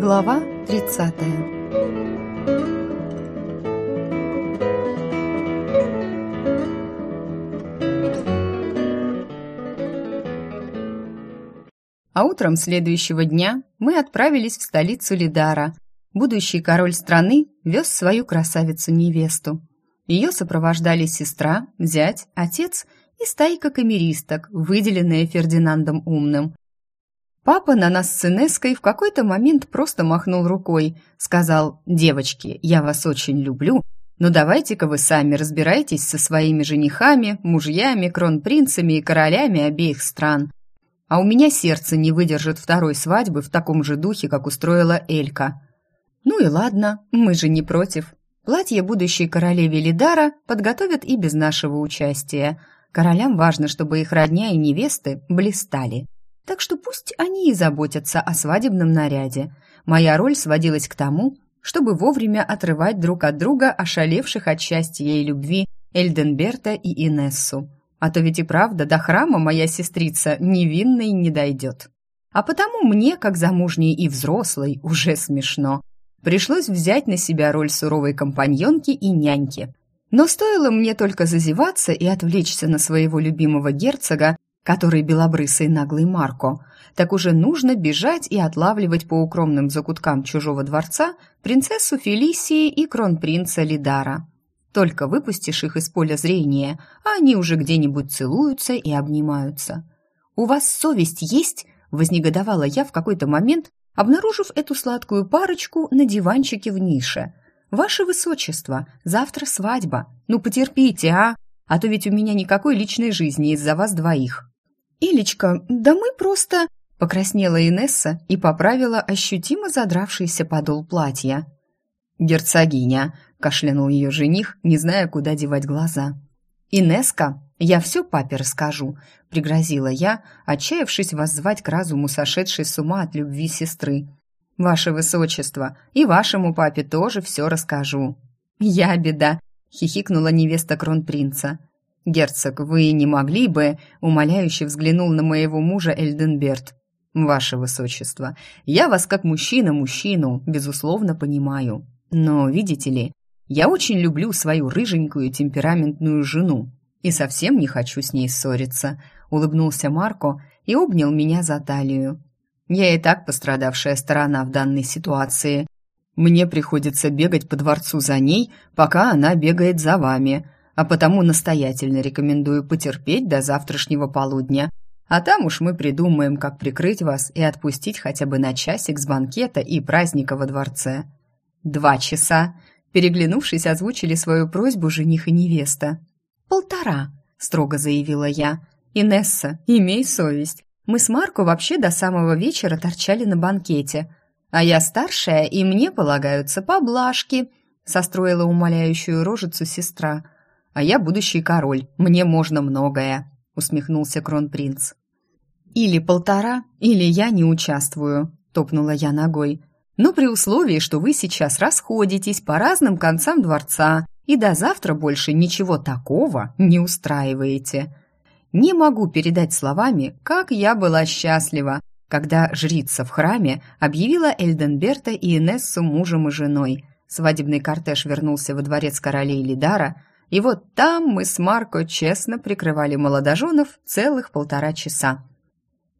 Глава 30 А утром следующего дня мы отправились в столицу Лидара. Будущий король страны вез свою красавицу-невесту. Ее сопровождали сестра, зять, отец и стайка камеристок, выделенная Фердинандом Умным. Папа на нас с Инеской в какой-то момент просто махнул рукой, сказал «Девочки, я вас очень люблю, но давайте-ка вы сами разбирайтесь со своими женихами, мужьями, кронпринцами и королями обеих стран. А у меня сердце не выдержит второй свадьбы в таком же духе, как устроила Элька». Ну и ладно, мы же не против. Платье будущей королеве Лидара подготовят и без нашего участия. Королям важно, чтобы их родня и невесты блистали. Так что пусть они и заботятся о свадебном наряде. Моя роль сводилась к тому, чтобы вовремя отрывать друг от друга ошалевших от счастья и любви Эльденберта и Инессу. А то ведь и правда до храма моя сестрица невинной не дойдет. А потому мне, как замужней и взрослой, уже смешно. Пришлось взять на себя роль суровой компаньонки и няньки. Но стоило мне только зазеваться и отвлечься на своего любимого герцога, который белобрысый наглый Марко, так уже нужно бежать и отлавливать по укромным закуткам чужого дворца принцессу Фелисии и кронпринца Лидара. Только выпустишь их из поля зрения, а они уже где-нибудь целуются и обнимаются. «У вас совесть есть?» – вознегодовала я в какой-то момент, обнаружив эту сладкую парочку на диванчике в нише. «Ваше высочество, завтра свадьба. Ну, потерпите, а? А то ведь у меня никакой личной жизни из-за вас двоих». «Илечка, да мы просто...» Покраснела Инесса и поправила ощутимо задравшийся подол платья. «Герцогиня», — кашлянул ее жених, не зная, куда девать глаза. «Инеска, я все папе расскажу», — пригрозила я, отчаявшись воззвать к разуму сошедшей с ума от любви сестры. «Ваше высочество, и вашему папе тоже все расскажу». «Я беда», — хихикнула невеста кронпринца. «Герцог, вы не могли бы...» — умоляюще взглянул на моего мужа Эльденберт. «Ваше высочество, я вас как мужчина-мужчину, безусловно, понимаю. Но, видите ли, я очень люблю свою рыженькую темпераментную жену, и совсем не хочу с ней ссориться», — улыбнулся Марко и обнял меня за талию. «Я и так пострадавшая сторона в данной ситуации. Мне приходится бегать по дворцу за ней, пока она бегает за вами, а потому настоятельно рекомендую потерпеть до завтрашнего полудня. А там уж мы придумаем, как прикрыть вас и отпустить хотя бы на часик с банкета и праздника во дворце». «Два часа», — переглянувшись, озвучили свою просьбу жених и невеста. «Полтора», — строго заявила я. «Инесса, имей совесть. Мы с Марко вообще до самого вечера торчали на банкете. А я старшая, и мне полагаются поблажки», — состроила умоляющую рожицу сестра. «А я будущий король, мне можно многое», — усмехнулся кронпринц. «Или полтора, или я не участвую», — топнула я ногой. «Но при условии, что вы сейчас расходитесь по разным концам дворца и до завтра больше ничего такого не устраиваете. Не могу передать словами, как я была счастлива, когда жрица в храме объявила Эльденберта и Инессу мужем и женой. Свадебный кортеж вернулся во дворец королей Лидара, и вот там мы с Марко честно прикрывали молодоженов целых полтора часа.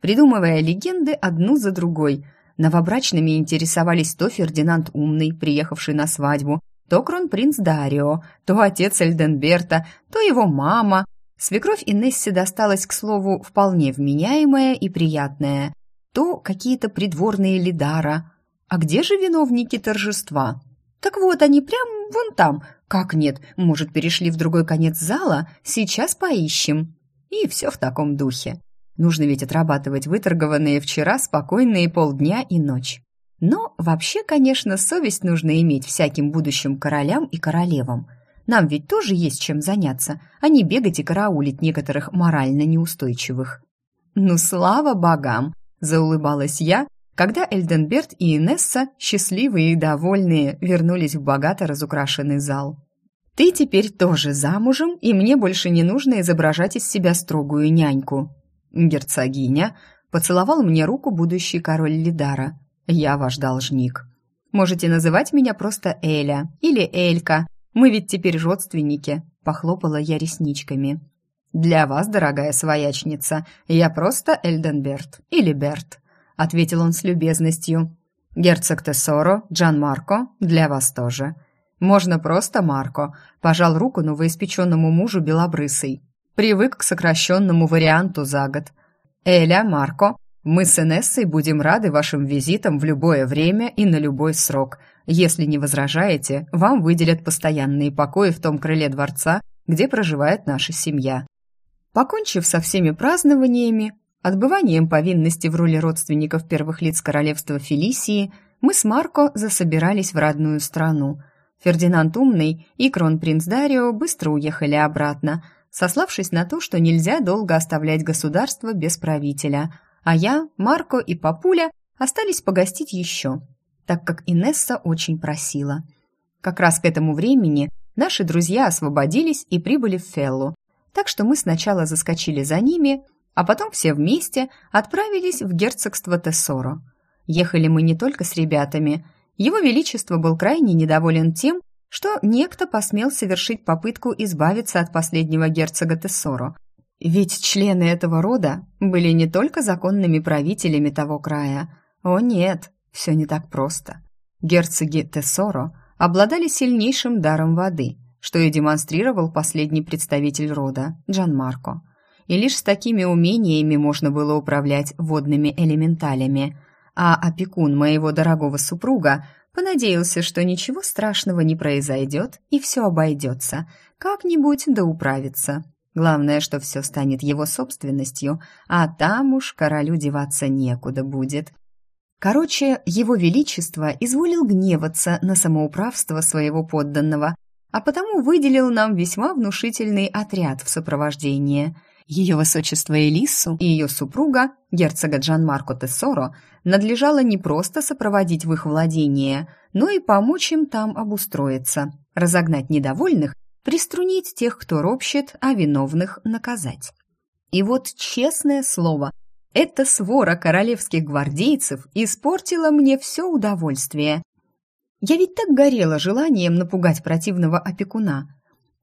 Придумывая легенды одну за другой, новобрачными интересовались то Фердинанд Умный, приехавший на свадьбу, то кронпринц Дарио, то отец Эльденберта, то его мама. Свекровь Инессе досталась, к слову, вполне вменяемая и приятная. То какие-то придворные Лидара. А где же виновники торжества? Так вот, они прям вон там. Как нет, может, перешли в другой конец зала? Сейчас поищем. И все в таком духе. Нужно ведь отрабатывать выторгованные вчера спокойные полдня и ночь. Но вообще, конечно, совесть нужно иметь всяким будущим королям и королевам. Нам ведь тоже есть чем заняться, а не бегать и караулить некоторых морально неустойчивых. «Ну, слава богам!» – заулыбалась я, когда Эльденберт и Инесса, счастливые и довольные, вернулись в богато разукрашенный зал. «Ты теперь тоже замужем, и мне больше не нужно изображать из себя строгую няньку». «Герцогиня», – поцеловал мне руку будущий король Лидара – Я ваш должник. Можете называть меня просто Эля или Элька. Мы ведь теперь родственники», — похлопала я ресничками. «Для вас, дорогая своячница, я просто Эльденберт или Берт», — ответил он с любезностью. «Герцог Тессоро, Джан Марко, для вас тоже. Можно просто Марко», — пожал руку новоиспеченному мужу белобрысый. Привык к сокращенному варианту за год. «Эля, Марко, мы с Энессой будем рады вашим визитам в любое время и на любой срок. Если не возражаете, вам выделят постоянные покои в том крыле дворца, где проживает наша семья. Покончив со всеми празднованиями, отбыванием повинности в роли родственников первых лиц королевства Фелисии, мы с Марко засобирались в родную страну. Фердинанд Умный и кронпринц Дарио быстро уехали обратно, сославшись на то, что нельзя долго оставлять государство без правителя, а я, Марко и Папуля остались погостить еще, так как Инесса очень просила. Как раз к этому времени наши друзья освободились и прибыли в Феллу, так что мы сначала заскочили за ними, а потом все вместе отправились в герцогство Тессоро. Ехали мы не только с ребятами. Его Величество был крайне недоволен тем, что некто посмел совершить попытку избавиться от последнего герцога Тессоро. Ведь члены этого рода были не только законными правителями того края. О нет, все не так просто. Герцоги Тессоро обладали сильнейшим даром воды – что и демонстрировал последний представитель рода, Джан Марко. И лишь с такими умениями можно было управлять водными элементалями. А опекун моего дорогого супруга понадеялся, что ничего страшного не произойдет и все обойдется, как-нибудь да управится. Главное, что все станет его собственностью, а там уж королю деваться некуда будет. Короче, его величество изволил гневаться на самоуправство своего подданного – а потому выделил нам весьма внушительный отряд в сопровождении. Ее высочество Элиссу и ее супруга, герцога Джанмарко Тессоро, надлежало не просто сопроводить в их владение, но и помочь им там обустроиться, разогнать недовольных, приструнить тех, кто ропщет, а виновных наказать. И вот, честное слово, эта свора королевских гвардейцев испортила мне все удовольствие. Я ведь так горела желанием напугать противного опекуна,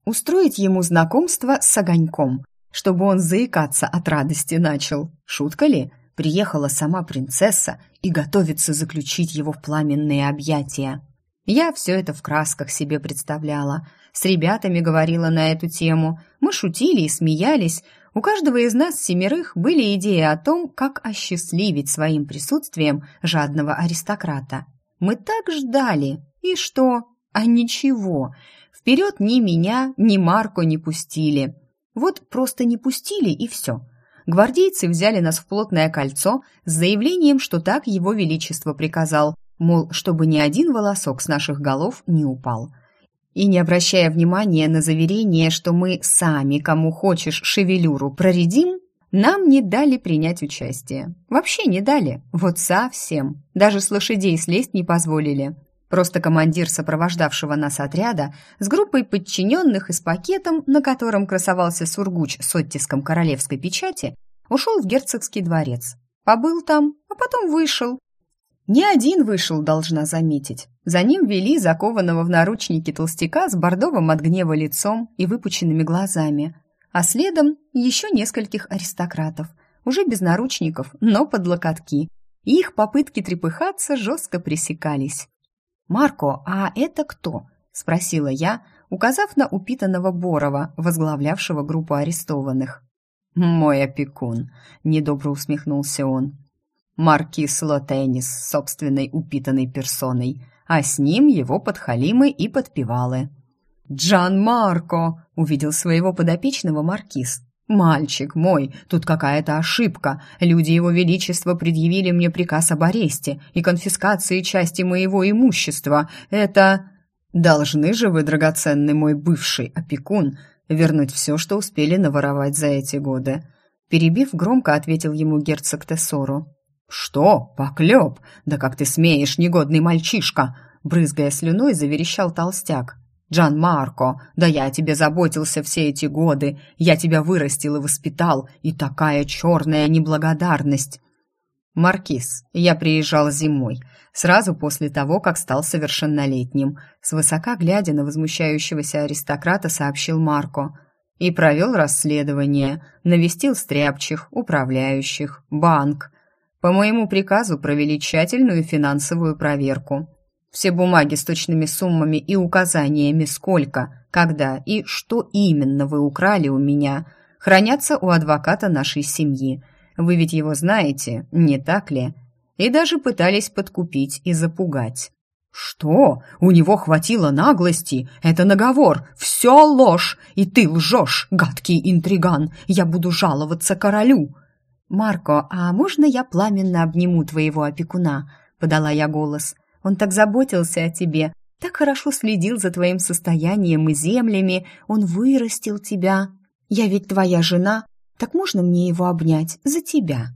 устроить ему знакомство с огоньком, чтобы он заикаться от радости начал. Шутка ли? Приехала сама принцесса и готовится заключить его в пламенные объятия. Я все это в красках себе представляла. С ребятами говорила на эту тему. Мы шутили и смеялись. У каждого из нас семерых были идеи о том, как осчастливить своим присутствием жадного аристократа. Мы так ждали. И что? А ничего. Вперед ни меня, ни Марко не пустили. Вот просто не пустили и все. Гвардейцы взяли нас в плотное кольцо с заявлением, что так его величество приказал, мол, чтобы ни один волосок с наших голов не упал. И не обращая внимания на заверение, что мы сами, кому хочешь, шевелюру проредим, нам не дали принять участие. Вообще не дали. Вот совсем. Даже с лошадей слезть не позволили. Просто командир сопровождавшего нас отряда с группой подчиненных и с пакетом, на котором красовался сургуч с оттиском королевской печати, ушел в герцогский дворец. Побыл там, а потом вышел. Не один вышел, должна заметить. За ним вели закованного в наручники толстяка с бордовым от гнева лицом и выпученными глазами – а следом еще нескольких аристократов, уже без наручников, но под локотки. И их попытки трепыхаться жестко пресекались. «Марко, а это кто?» – спросила я, указав на упитанного Борова, возглавлявшего группу арестованных. «Мой опекун», – недобро усмехнулся он. «Маркиз Лотенис собственной упитанной персоной, а с ним его подхалимы и подпевалы». «Джан Марко!» — увидел своего подопечного маркиз. «Мальчик мой, тут какая-то ошибка. Люди его величества предъявили мне приказ об аресте и конфискации части моего имущества. Это...» «Должны же вы, драгоценный мой бывший опекун, вернуть все, что успели наворовать за эти годы». Перебив, громко ответил ему герцог Тессору. «Что? Поклеп? Да как ты смеешь, негодный мальчишка!» Брызгая слюной, заверещал толстяк. Джан Марко, да я о тебе заботился все эти годы, я тебя вырастил и воспитал, и такая черная неблагодарность. Маркиз, я приезжал зимой. сразу после того, как стал совершеннолетним, свысока глядя на возмущающегося аристократа, сообщил Марко. И провел расследование, навестил стряпчих, управляющих, банк. По моему приказу провели тщательную финансовую проверку. Все бумаги с точными суммами и указаниями, сколько, когда и что именно вы украли у меня, хранятся у адвоката нашей семьи. Вы ведь его знаете, не так ли? И даже пытались подкупить и запугать. «Что? У него хватило наглости? Это наговор! Все ложь! И ты лжешь, гадкий интриган! Я буду жаловаться королю!» «Марко, а можно я пламенно обниму твоего опекуна?» — подала я голос. Он так заботился о тебе, так хорошо следил за твоим состоянием и землями, он вырастил тебя. Я ведь твоя жена, так можно мне его обнять за тебя?»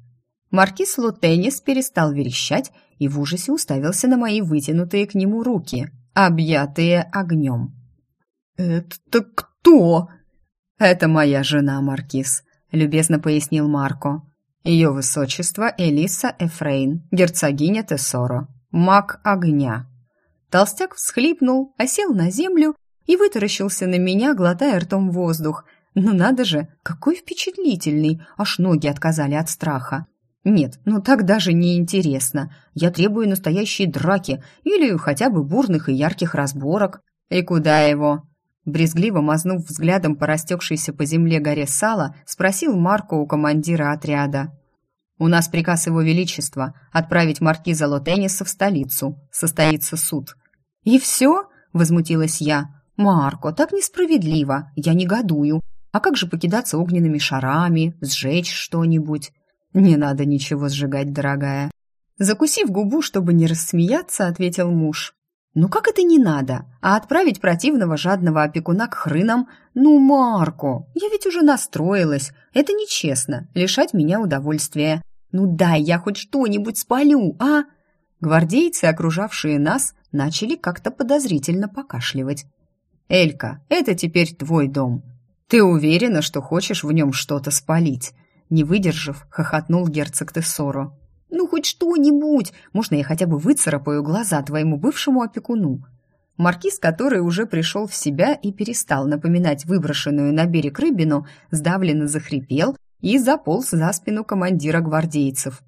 Маркиз Лутеннис перестал верещать и в ужасе уставился на мои вытянутые к нему руки, объятые огнем. «Это кто?» «Это моя жена, Маркиз», — любезно пояснил Марко. «Ее высочество Элиса Эфрейн, герцогиня Тессоро маг огня. Толстяк всхлипнул, осел на землю и вытаращился на меня, глотая ртом воздух. Ну надо же, какой впечатлительный, аж ноги отказали от страха. Нет, ну так даже не интересно. Я требую настоящей драки или хотя бы бурных и ярких разборок. И куда его? Брезгливо мазнув взглядом по растекшейся по земле горе сала, спросил Марко у командира отряда. У нас приказ Его Величества отправить маркиза Лотенниса в столицу. Состоится суд». «И все?» — возмутилась я. «Марко, так несправедливо. Я негодую. А как же покидаться огненными шарами, сжечь что-нибудь?» «Не надо ничего сжигать, дорогая». Закусив губу, чтобы не рассмеяться, ответил муж. «Ну как это не надо? А отправить противного жадного опекуна к хрынам? Ну, Марко, я ведь уже настроилась. Это нечестно, лишать меня удовольствия. «Ну дай я хоть что-нибудь спалю, а!» Гвардейцы, окружавшие нас, начали как-то подозрительно покашливать. «Элька, это теперь твой дом. Ты уверена, что хочешь в нем что-то спалить?» Не выдержав, хохотнул герцог Тессоро. «Ну, хоть что-нибудь! Можно я хотя бы выцарапаю глаза твоему бывшему опекуну?» Маркиз, который уже пришел в себя и перестал напоминать выброшенную на берег рыбину, сдавленно захрипел и заполз за спину командира гвардейцев.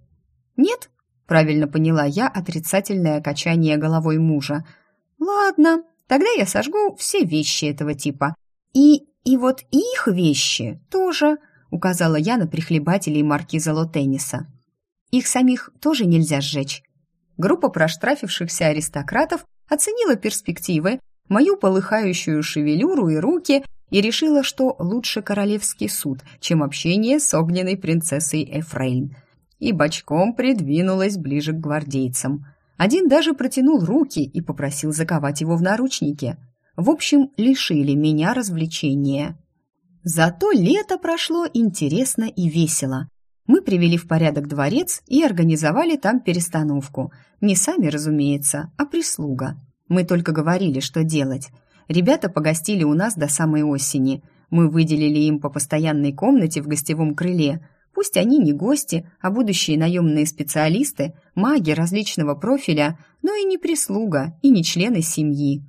«Нет?» – правильно поняла я отрицательное качание головой мужа. «Ладно, тогда я сожгу все вещи этого типа. И, и вот их вещи тоже», – указала я на прихлебателей маркиза Лотенниса. «Их самих тоже нельзя сжечь». Группа проштрафившихся аристократов оценила перспективы, мою полыхающую шевелюру и руки и решила, что лучше королевский суд, чем общение с огненной принцессой Эфрейн. И бочком придвинулась ближе к гвардейцам. Один даже протянул руки и попросил заковать его в наручники. В общем, лишили меня развлечения. Зато лето прошло интересно и весело. Мы привели в порядок дворец и организовали там перестановку. Не сами, разумеется, а прислуга. Мы только говорили, что делать. Ребята погостили у нас до самой осени. Мы выделили им по постоянной комнате в гостевом крыле. Пусть они не гости, а будущие наемные специалисты, маги различного профиля, но и не прислуга, и не члены семьи.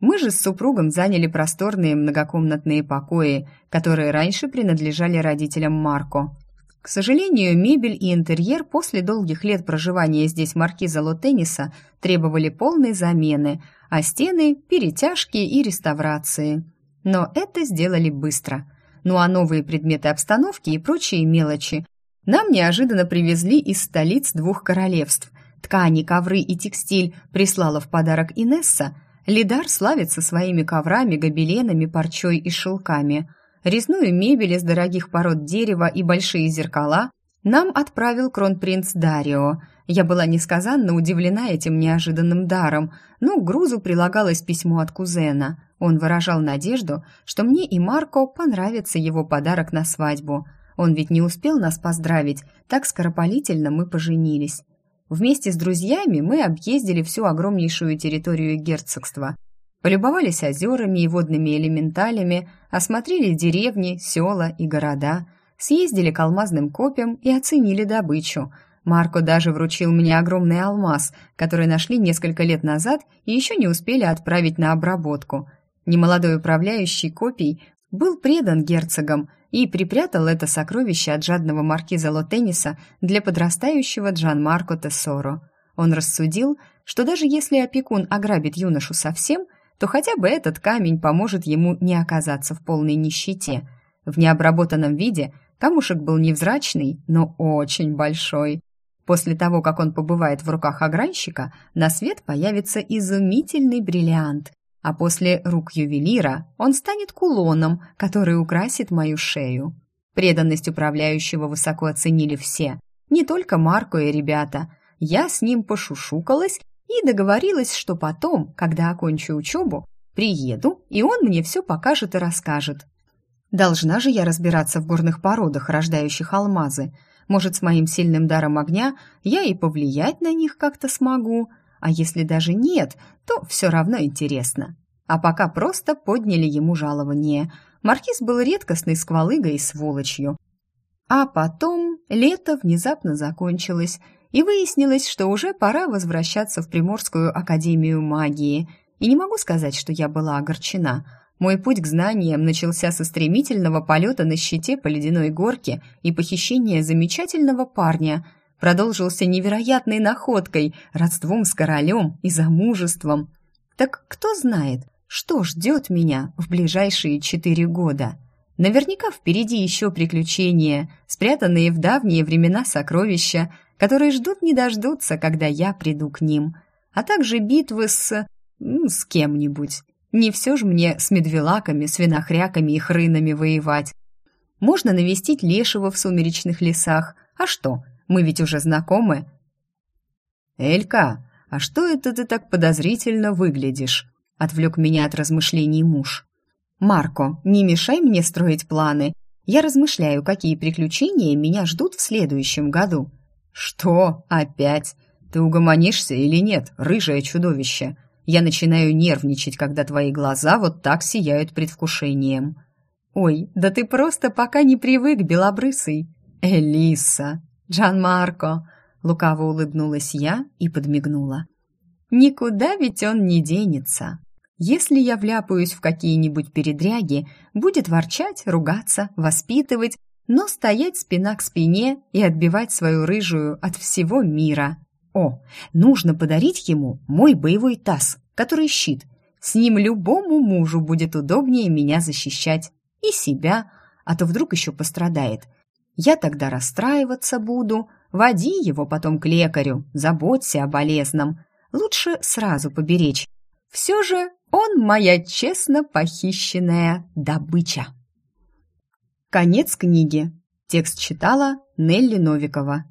Мы же с супругом заняли просторные многокомнатные покои, которые раньше принадлежали родителям Марко. К сожалению, мебель и интерьер после долгих лет проживания здесь маркиза Лотенниса требовали полной замены, а стены – перетяжки и реставрации. Но это сделали быстро. Ну а новые предметы обстановки и прочие мелочи нам неожиданно привезли из столиц двух королевств. Ткани, ковры и текстиль прислала в подарок Инесса. Лидар славится своими коврами, гобеленами, парчой и шелками. Резную мебель из дорогих пород дерева и большие зеркала нам отправил кронпринц Дарио – я была несказанно удивлена этим неожиданным даром, но к грузу прилагалось письмо от кузена. Он выражал надежду, что мне и Марко понравится его подарок на свадьбу. Он ведь не успел нас поздравить, так скоропалительно мы поженились. Вместе с друзьями мы объездили всю огромнейшую территорию герцогства. Полюбовались озерами и водными элементалями, осмотрели деревни, села и города, съездили к алмазным копьям и оценили добычу – Марко даже вручил мне огромный алмаз, который нашли несколько лет назад и еще не успели отправить на обработку. Немолодой управляющий копий был предан герцогам и припрятал это сокровище от жадного маркиза Лотениса для подрастающего Джан Марко Тессоро. Он рассудил, что даже если опекун ограбит юношу совсем, то хотя бы этот камень поможет ему не оказаться в полной нищете. В необработанном виде камушек был невзрачный, но очень большой. После того, как он побывает в руках огранщика, на свет появится изумительный бриллиант, а после рук ювелира он станет кулоном, который украсит мою шею. Преданность управляющего высоко оценили все, не только Марко и ребята. Я с ним пошушукалась и договорилась, что потом, когда окончу учебу, приеду, и он мне все покажет и расскажет. Должна же я разбираться в горных породах, рождающих алмазы. Может, с моим сильным даром огня я и повлиять на них как-то смогу, а если даже нет, то все равно интересно. А пока просто подняли ему жалование. Маркиз был редкостной сквалыгой и сволочью. А потом лето внезапно закончилось, и выяснилось, что уже пора возвращаться в Приморскую академию магии. И не могу сказать, что я была огорчена. Мой путь к знаниям начался со стремительного полета на щите по ледяной горке и похищения замечательного парня. Продолжился невероятной находкой, родством с королем и замужеством. Так кто знает, что ждет меня в ближайшие четыре года? Наверняка впереди еще приключения, спрятанные в давние времена сокровища, которые ждут не дождутся, когда я приду к ним, а также битвы с... с кем-нибудь. Не все же мне с медвелаками, свинохряками и хрынами воевать. Можно навестить лешего в сумеречных лесах. А что, мы ведь уже знакомы. «Элька, а что это ты так подозрительно выглядишь?» Отвлек меня от размышлений муж. «Марко, не мешай мне строить планы. Я размышляю, какие приключения меня ждут в следующем году». «Что? Опять? Ты угомонишься или нет, рыжее чудовище? Я начинаю нервничать, когда твои глаза вот так сияют предвкушением». «Ой, да ты просто пока не привык, белобрысый». «Элиса! Джан Марко!» Лукаво улыбнулась я и подмигнула. «Никуда ведь он не денется. Если я вляпаюсь в какие-нибудь передряги, будет ворчать, ругаться, воспитывать, но стоять спина к спине и отбивать свою рыжую от всего мира. О, нужно подарить ему мой боевой таз, который щит. С ним любому мужу будет удобнее меня защищать. И себя, а то вдруг еще пострадает. Я тогда расстраиваться буду. Води его потом к лекарю, заботься о болезном. Лучше сразу поберечь. Все же он моя честно похищенная добыча. Конец книги. Текст читала Нелли Новикова.